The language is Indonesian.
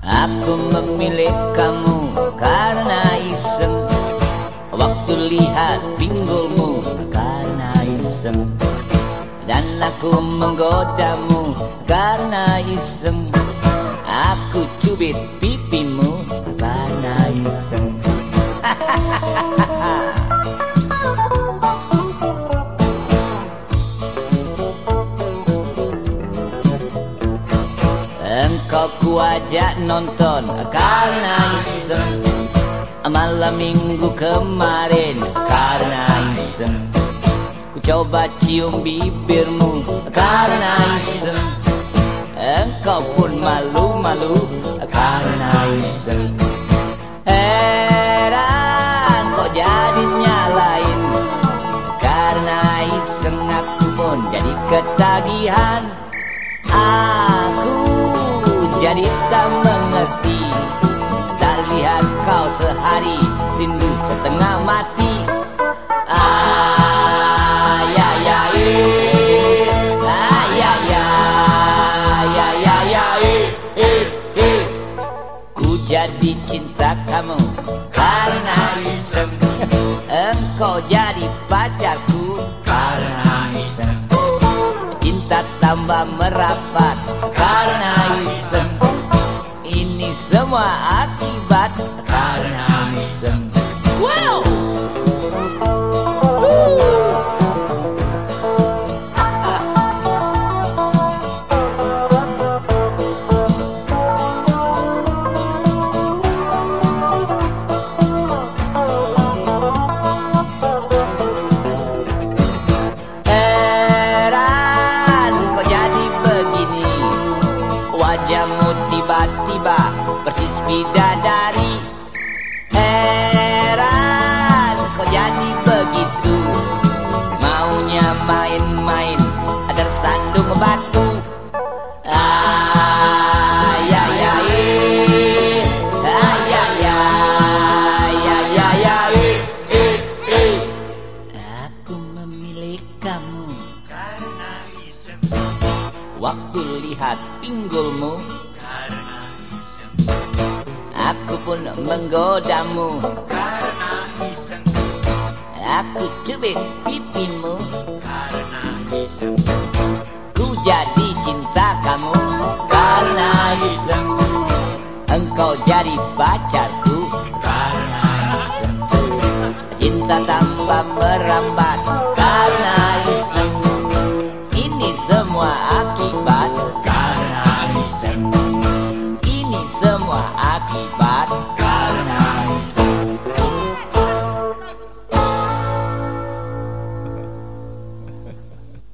Aku memilih kamu karena iseng. Waktu lihat pinggulmu karena iseng. Dan aku menggodamu karena iseng. Aku cubit pipimu karena Engkau kuajak nonton karena iseng. Malam minggu kemarin karena iseng. Ku coba cium bibirmu karena iseng. Engkau pun malu-malu karena iseng. Heran kok jadi nyalain Karena iseng aku pun jadi ketagihan. Aku jadi tak mengerti. Tak lihat kau sehari Rindu setengah mati. Ah, ya, ya, eh. Ku jadi cinta kamu Karena iseng. Engkau jadi pacarku Karena iseng. Cinta tambah merapat Karena iseng semua akibat Karena iseng Wow Wajahmu tiba-tiba persis bidadari Heran kok jadi begitu. Maunya main-main tersandung batu. Ah, ya, ya, Waktu lihat pinggulmu. Karena iseng Aku pun menggodamu. Karena iseng Aku cubit pipimu. Karena iseng Ku jadi cinta kamu. Karena iseng Engkau jadi pacarku. Karena iseng Cinta tambah merambat akibat karena